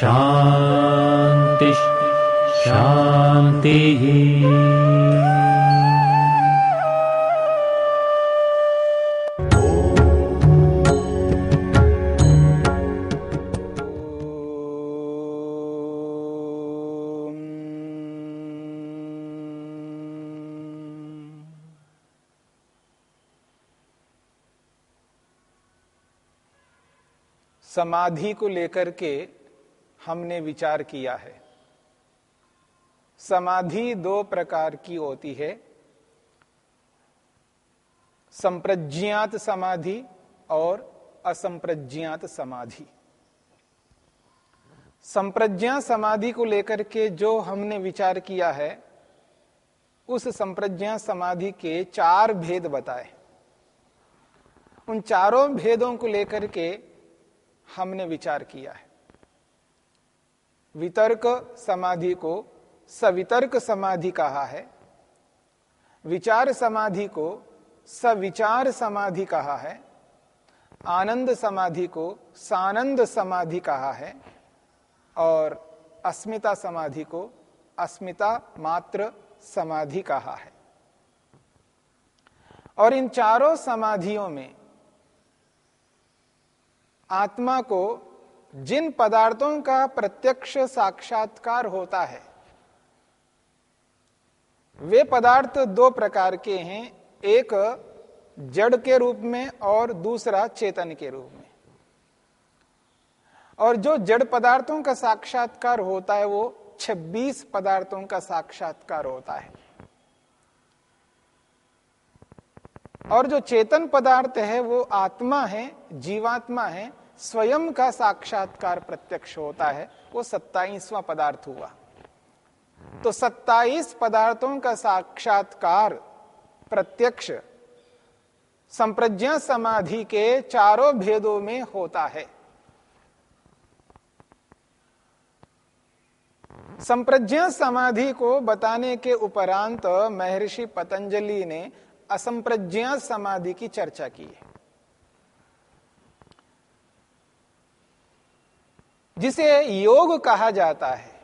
शान्तिः शान्तिः समाधि को लेकर के हमने विचार किया है। समाधि दो प्रकार की होती है। संप्रज्ञात समाधि और असंप्रज्ञात समाधि। संप्रज्ञा समाधि को लेकर के जो हमने विचार किया है, उस संप्रज्ञा समाधि के चार भेद बताए। उन चारों भेदों को लेकर के हमने विचार किया है। वितर्क समाधि को सवितर्क समाधि कहा है। विचार समाधि को सविचार समाधि कहा है। आनंद समाधि को सानंद समाधि कहा है और अस्मिता समाधि को अस्मिता मात्र समाधि कहा है। और इन चारों समाधियों में आत्मा को जिन पदार्थों का प्रत्यक्ष साक्षात्कार होता है, वे पदार्थ दो प्रकार के हैं, एक जड़ के रूप में और दूसरा चेतन के रूप में। और जो जड़ पदार्थों का साक्षात्कार होता है, वो 26 पदार्थों का साक्षात्कार होता है। और जो चेतन पदार्थ है, वो आत्मा है, जीवात्मा है स्वयं का साक्षात्कार प्रत्यक्ष होता है, वो सत्ताईसवां पदार्थ हुआ। तो सत्ताईस पदार्थों का साक्षात्कार प्रत्यक्ष संप्रज्ञा समाधि के चारों भेदों में होता है। संप्रज्ञा समाधि को बताने के उपरांत महर्षि पतंजलि ने असंप्रज्ञा समाधि की चर्चा की है। जिसे योग कहा जाता है।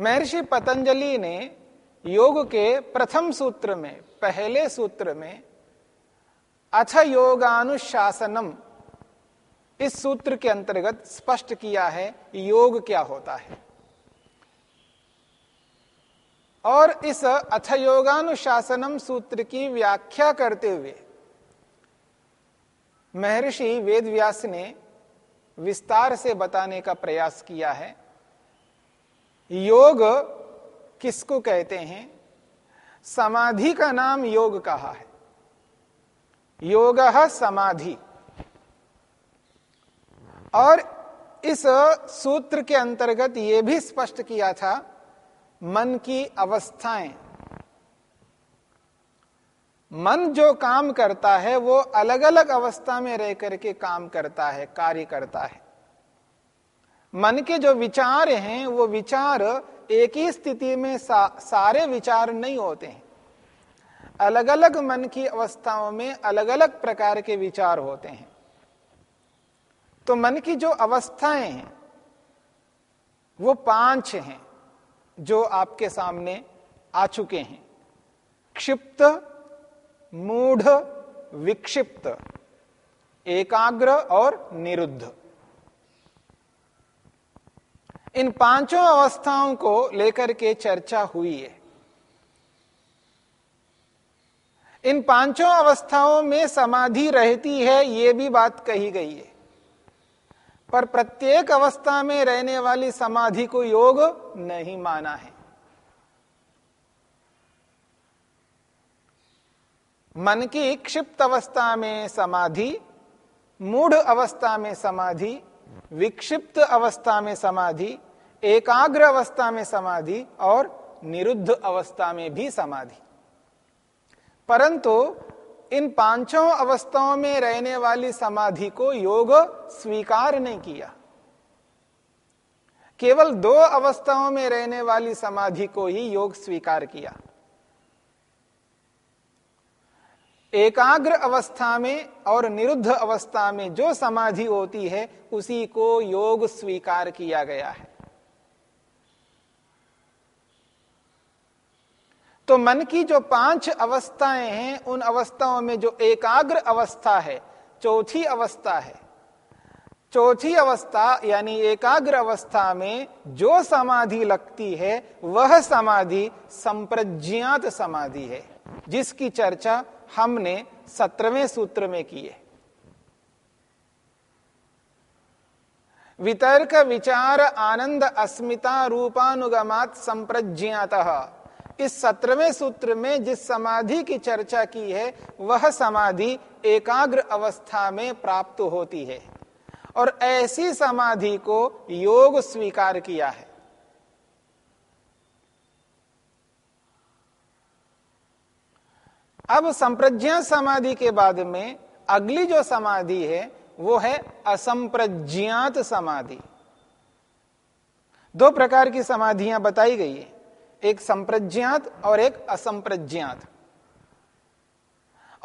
महर्षि पतंजलि ने योग के प्रथम सूत्र में, पहले सूत्र में, अथ योगानुशासनम, इस सूत्र के अंतर्गत स्पष्ट किया है, योग क्या होता है। और इस अथ योगानुशासनम सूत्र की व्याख्या करते हुए, महर्षि वेदव्यास ने विस्तार से बताने का प्रयास किया है। योग किसको कहते हैं? समाधि का नाम योग कहा है। योग समाधि। और इस सूत्र के अंतर्गत यह भी स्पष्ट किया था, मन की अवस्थाएँ। मन जो काम करता है वो अलग अलग अवस्था में रह करके काम करता है कार्य करता है। मन के जो विचार हैं वो विचार एक ही स्थिति में सा, सारे विचार नहीं होते हैं। अलग अलग मन की अवस्थाओं में अलग अलग प्रकार के विचार होते हैं। तो मन की जो अवस्थाएँ हैं वो पाँच हैं जो आपके सामने आ चुके हैं। क्षिप्त मूढ़, विक्षिप्त, एकाग्र और निरुद्ध। इन पाँचों अवस्थाओं को लेकर के चर्चा हुई है। इन पाँचों अवस्थाओं में समाधि रहती है, ये भी बात कही गई है। पर प्रत्येक अवस्था में रहने वाली समाधि को योग नहीं माना है। मन की क्षिप्त अवस्था में समाधि, मूढ़ अवस्था में समाधि, विक्षिप्त अवस्था में समाधि, एकाग्र अवस्था में समाधि और निरुद्ध अवस्था में भी समाधि। परंतु इन पाँचों अवस्थाओं में रहने वाली समाधि को योग स्वीकार नहीं किया। केवल दो अवस्थाओं में रहने वाली समाधि को ही योग स्वीकार किया। एकाग्र अवस्था में और निरुद्ध अवस्था में जो समाधि होती है, उसी को योग स्वीकार किया गया है। तो मन की जो पाँच अवस्थाएँ हैं, उन अवस्थाओं में जो एकाग्र अवस्था है, चौथी अवस्था है। चौथी अवस्था, यानी एकाग्र अवस्था में जो समाधि लगती है, वह समाधि संप्रज्ञात समाधि है, जिसकी चर्चा हमने सत्रहवें सूत्र में की है वितर्क विचार आनंद अस्मिता रूपानुगमात संप्रज्ञात। इस सत्रहवें सूत्र में जिस समाधि की चर्चा की है, वह समाधि एकाग्र अवस्था में प्राप्त होती है। और ऐसी समाधि को योग स्वीकार किया है। अब संप्रज्ञा समाधि के बाद में अगली जो समाधि है, वो है असंप्रज्ञात समाधि। दो प्रकार की समाधियाँ बताई गई है, एक संप्रज्ञात और एक असंप्रज्ञात।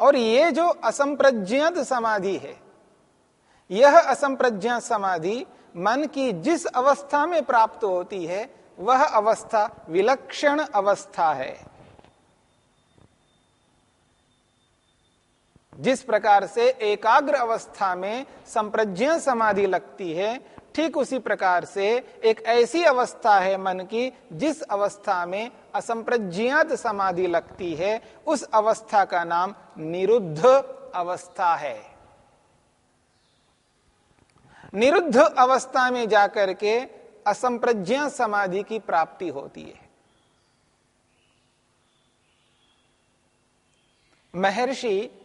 और ये जो असंप्रज्ञात समाधि है, यह असंप्रज्ञात समाधि मन की जिस अवस्था में प्राप्त होती है, वह अवस्था विलक्षण अवस्था है। जिस प्रकार से एकाग्र अवस्था में संप्रज्ञ समाधि लगती है, ठीक उसी प्रकार से एक ऐसी अवस्था है मन की जिस अवस्था में असंप्रज्ञात समाधि लगती है, उस अवस्था का नाम निरुद्ध अवस्था है। निरुद्ध अवस्था में जाकर के असंप्रज्ञा समाधि की प्राप्ति होती है। महर्षि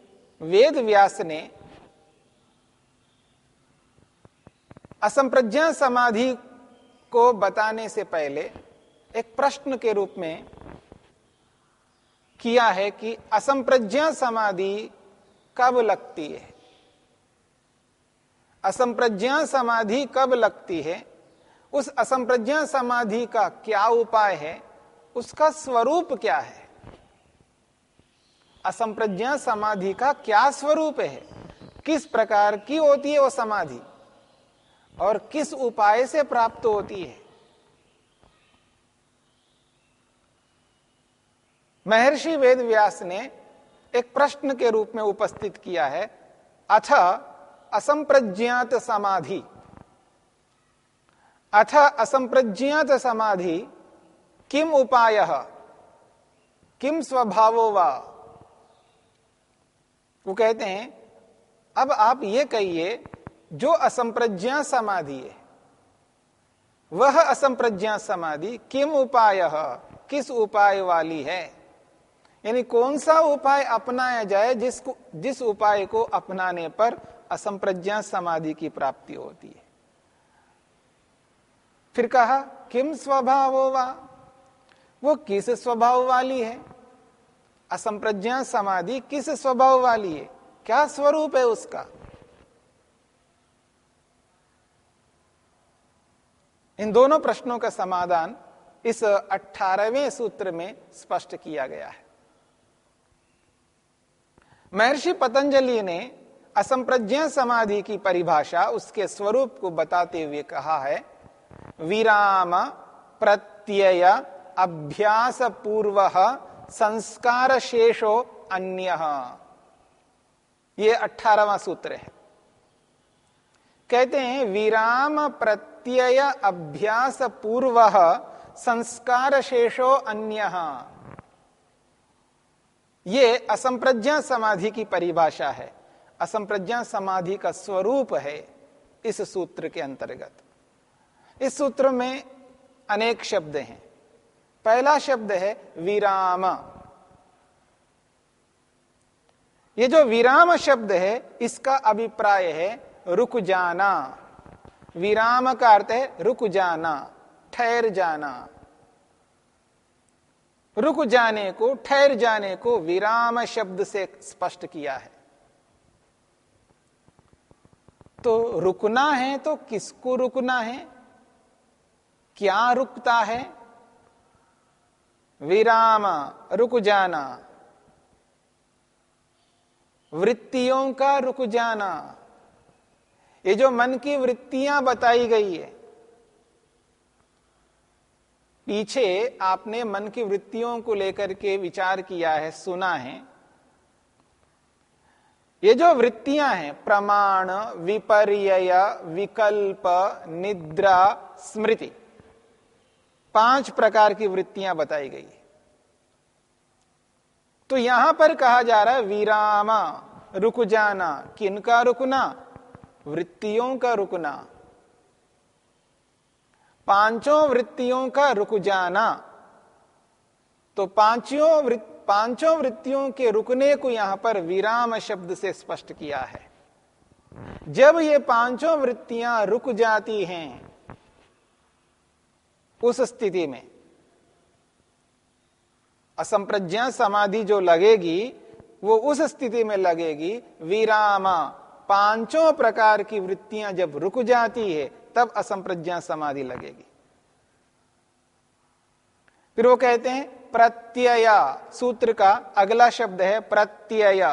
वेद व्यास ने असंप्रज्ञा समाधि को बताने से पहले एक प्रश्न के रूप में किया है कि असंप्रज्ञा समाधि कब लगती है? असंप्रज्ञा समाधि कब लगती है? उस असंप्रज्ञा समाधि का क्या उपाय है? उसका स्वरूप क्या है? असंप्रज्ञा समाधि का क्या स्वरूप है? किस प्रकार की होती है वो समाधि? और किस उपाय से प्राप्त होती है? महर्षि वेद व्यास ने एक प्रश्न के रूप में उपस्थित किया है, अथ असंप्रज्ञात समाधि। अथ असंप्रज्ञात समाधि, किम उपाय? किम स्वभावो वा? वो कहते हैं, अब आप ये कहिए, जो असंप्रज्ञा समाधि है, वह असंप्रज्ञा समाधि किम उपाय, किस उपाय वाली है? यानी कौन सा उपाय अपनाया जाए जिसको, जिस उपाय को अपनाने पर असंप्रज्ञा समाधि की प्राप्ति होती है? फिर कहा, किम स्वभाव वा? वो किस स्वभाव वाली है? असंप्रज्ञा समाधि किस स्वभाव वाली है? क्या स्वरूप है उसका? इन दोनों प्रश्नों का समाधान इस अठारहवें सूत्र में स्पष्ट किया गया है। महर्षि पतंजलि ने असंप्रज्ञा समाधि की परिभाषा उसके स्वरूप को बताते हुए कहा है, विराम प्रत्यय अभ्यास पूर्व संस्कार शेषो अन्य। ये सूत्र है। कहते हैं, विराम प्रत्यय अभ्यास पूर्व संस्कार शेषो अन्य। ये असंप्रज्ञा समाधि की परिभाषा है। असंप्रज्ञा समाधि का स्वरूप है इस सूत्र के अंतर्गत। इस सूत्र में अनेक शब्द हैं। पहला शब्द है विराम। ये जो विराम शब्द है, इसका अभिप्राय है रुक जाना। विराम का अर्थ है रुक जाना, ठहर जाना। रुक जाने को, ठहर जाने को विराम शब्द से स्पष्ट किया है। तो रुकना है तो किसको रुकना है? क्या रुकता है? विराम, रुक जाना। वृत्तियों का रुक जाना। ये जो मन की वृत्तियाँ बताई गई है, पीछे आपने मन की वृत्तियों को लेकर के विचार किया है, सुना है। ये जो वृत्तियाँ हैं, प्रमाण विपर्य विकल्प, निद्रा, स्मृति पाँच प्रकार की वृत्तियाँ बताई गई तो यहाँ पर कहा जा रहा है विरामा, रुक जाना किनका रुकना? वृत्तियों का रुकना। पाँचों वृत्तियों का रुक जाना। तो पाँचों वृत्ति, पाँचों वृत्तियों के रुकने को यहाँ पर विराम शब्द से स्पष्ट किया है। जब ये पाँचों वृत्तियाँ रुक जाती हैं उस स्थिति में। असंप्रज्ञा समाधि जो लगेगी, वो उस स्थिति में लगेगी, विरामा, पाँचों प्रकार की वृत्तियाँ जब रुक जाती है, तब असंप्रज्ञा समाधि लगेगी। फिर वो कहते हैं, प्रत्यय, सूत्र का अगला शब्द है प्रत्यय।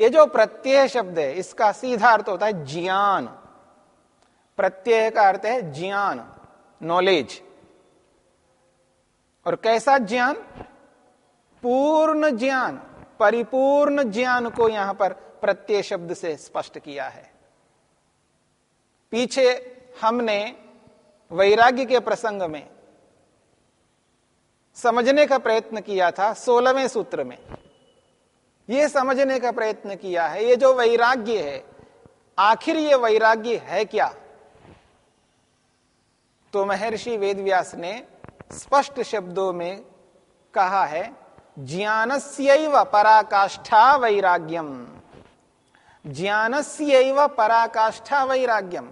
ये जो प्रत्यय शब्द है, इसका सीधा अर्थ होता है ज्ञान। प्रत्यय का अर्थ है ज्ञान। नॉलेज और कैसा ज्ञान? पूर्ण ज्ञान, परिपूर्ण ज्ञान को यहाँ पर प्रत्यय शब्द से स्पष्ट किया है। पीछे हमने वैराग्य के प्रसंग में समझने का प्रयत्न किया था, सोलहवें सूत्र में। यह समझने का प्रयत्न किया है, ये जो वैराग्य है, आखिर ये वैराग्य है क्या? तो महर्षि वेदव्यास ने स्पष्ट शब्दों में कहा है ज्ञान ज्ञानस्यैव पराकाष्ठा वैराग्यम। ज्ञानस्यैव पराकाष्ठा वैराग्यम।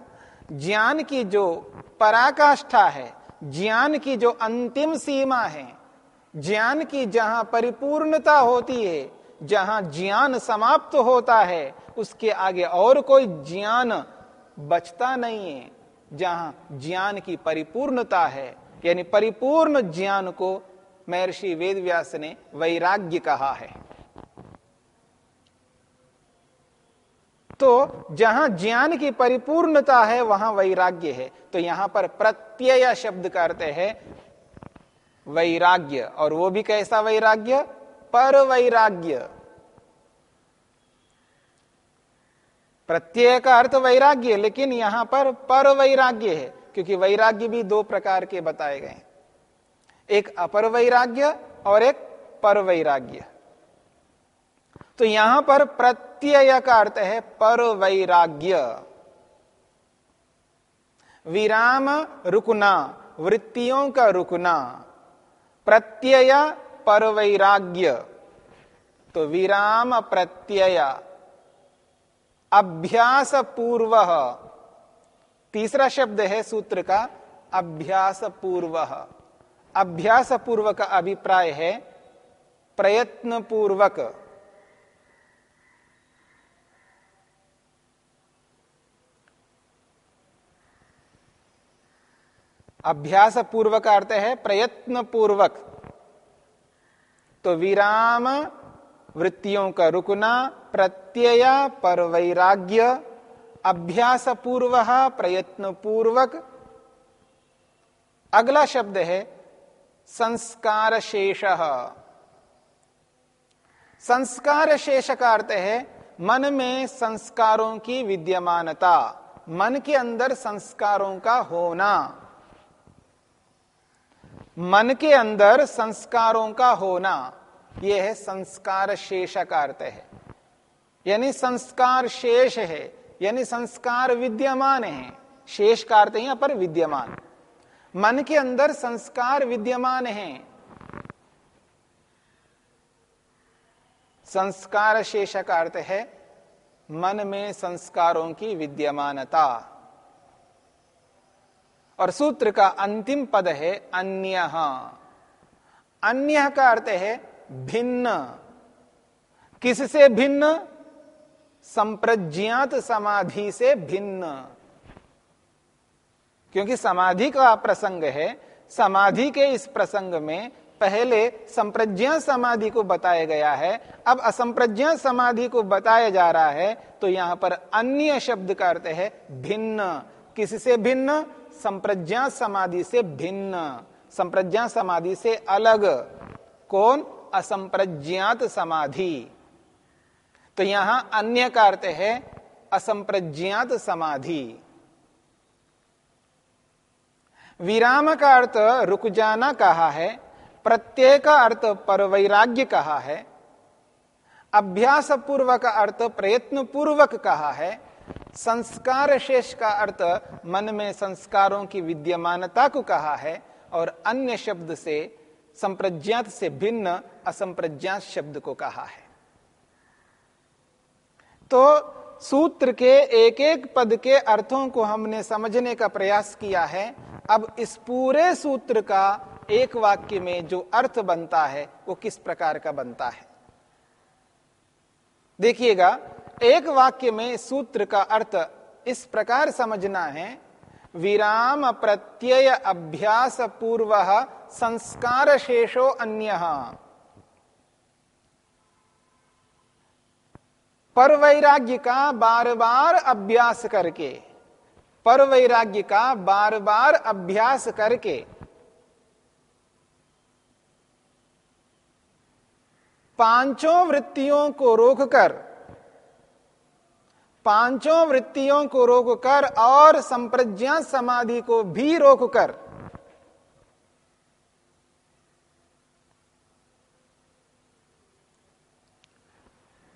ज्ञान की जो पराकाष्ठा है, ज्ञान की जो अंतिम सीमा है, ज्ञान की जहाँ परिपूर्णता होती है, जहाँ ज्ञान समाप्त होता है, उसके आगे और कोई ज्ञान बचता नहीं है। जहाँ ज्ञान की परिपूर्णता है, यानी परिपूर्ण ज्ञान को महर्षि वेदव्यास ने वैराग्य कहा है। तो जहाँ ज्ञान की परिपूर्णता है, वहाँ वैराग्य है। तो यहाँ पर प्रत्यय शब्द करते हैं वैराग्य, और वो भी कैसा वैराग्य? पर वैराग्य प्रत्यय का अर्थ वैराग्य, लेकिन यहाँ पर पर वैराग्य है, क्योंकि वैराग्य भी दो प्रकार के बताए गए हैं। एक अपर वैराग्य और एक पर वैराग्य। तो यहाँ पर प्रत्यय का अर्थ है पर वैराग्य। विराम रुकना, वृत्तियों का रुकना, प्रत्यय पर वैराग्य। तो विराम प्रत्यय। अभ्यास पूर्व तीसरा शब्द है सूत्र का अभ्यास पूर्व अभ्यास पूर्व का अभिप्राय है प्रयत्न पूर्वक अभ्यास पूर्वक अर्थ है प्रयत्न पूर्वक तो विराम वृत्तियों का रुकना, प्रत्यय पर वैराग्य अभ्यास पूर्व प्रयत्न पूर्वक अगला शब्द है संस्कार शेष संस्कार शेष का अर्थ है, मन में संस्कारों की विद्यमानता, मन के अंदर संस्कारों का होना। मन के अंदर संस्कारों का होना। यह है संस्कार शेष का अर्थ है। यानी संस्कार शेष है, यानी संस्कार विद्यमान है। शेष का अर्थ यहाँ पर विद्यमान। मन के अंदर संस्कार विद्यमान है। संस्कार शेष का अर्थ है मन में संस्कारों की विद्यमानता। और सूत्र का अंतिम पद है अन्य। अन्य का अर्थ है भिन्न। किससे भिन्न? संप्रज्ञात समाधि से भिन्न। क्योंकि समाधि का प्रसंग है, समाधि के इस प्रसंग में पहले संप्रज्ञा समाधि को बताया गया है, अब असंप्रज्ञा समाधि को बताया जा रहा है तो यहाँ पर अन्य शब्द का अर्थ है भिन्न। किससे भिन्न? संप्रज्ञा समाधि से भिन्न। संप्रज्ञा समाधि से अलग। कौन? असंप्रज्ञात समाधि। तो यहाँ अन्य का अर्थ है असंप्रज्ञात समाधि। विराम का अर्थ रुक जाना कहा है, प्रत्येक अर्थ पर वैराग्य कहा है अभ्यास पूर्वक अर्थ प्रयत्न पूर्वक कहा है, संस्कार शेष का अर्थ मन में संस्कारों की विद्यमानता को कहा है, और अन्य शब्द से संप्रज्ञात से भिन्न असंप्रज्ञात शब्द को कहा है। तो सूत्र के एक एक पद के अर्थों को हमने समझने का प्रयास किया है। अब इस पूरे सूत्र का एक वाक्य में जो अर्थ बनता है, वो किस प्रकार का बनता है? देखिएगा, एक वाक्य में सूत्र का अर्थ इस प्रकार समझना है विराम प्रत्यय अभ्यास पूर्व संस्कार शेषो अन्य। पर वैराग्य का बार बार अभ्यास करके पर वैराग्य का बार बार अभ्यास करके, पाँचों वृत्तियों को रोककर पाँचों वृत्तियों को रोककर और संप्रज्ञा समाधि को भी रोककर।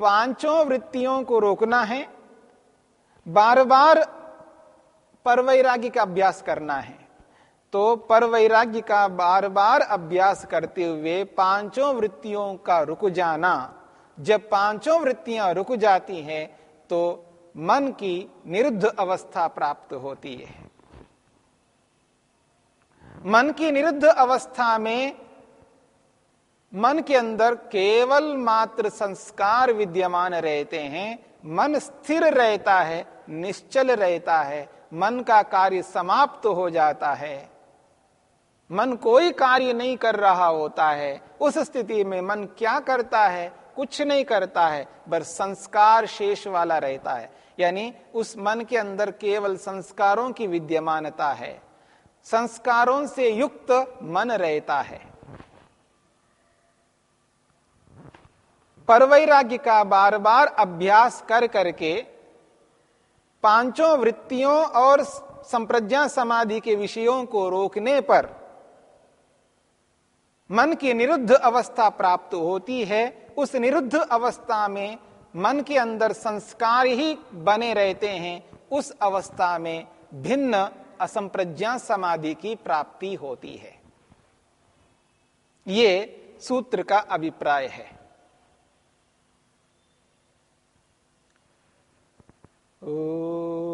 पाँचों वृत्तियों को रोकना है बार बार परवैराग्य का अभ्यास करना है। तो परवैराग्य का बार बार अभ्यास करते हुए पाँचों वृत्तियों का रुक जाना, जब पाँचों वृत्तियाँ रुक जाती हैं तो मन की निरुद्ध अवस्था प्राप्त होती है। मन की निरुद्ध अवस्था में मन के अंदर केवल मात्र संस्कार विद्यमान रहते हैं। मन स्थिर रहता है, निश्चल रहता है, मन का कार्य समाप्त हो जाता है। मन कोई कार्य नहीं कर रहा होता है। उस स्थिति में मन क्या करता है? कुछ नहीं करता है, बस संस्कार शेष वाला रहता है। यानी उस मन के अंदर केवल संस्कारों की विद्यमानता है। संस्कारों से युक्त मन रहता है। परवैराग्य का बार बार अभ्यास कर करके पाँचों वृत्तियों और संप्रज्ञा समाधि के विषयों को रोकने पर मन की निरुद्ध अवस्था प्राप्त होती है। उस निरुद्ध अवस्था में मन के अंदर संस्कार ही बने रहते हैं, उस अवस्था में भिन्न असंप्रज्ञा समाधि की प्राप्ति होती है। ये सूत्र का अभिप्राय है। ओ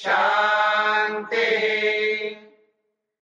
Tchau!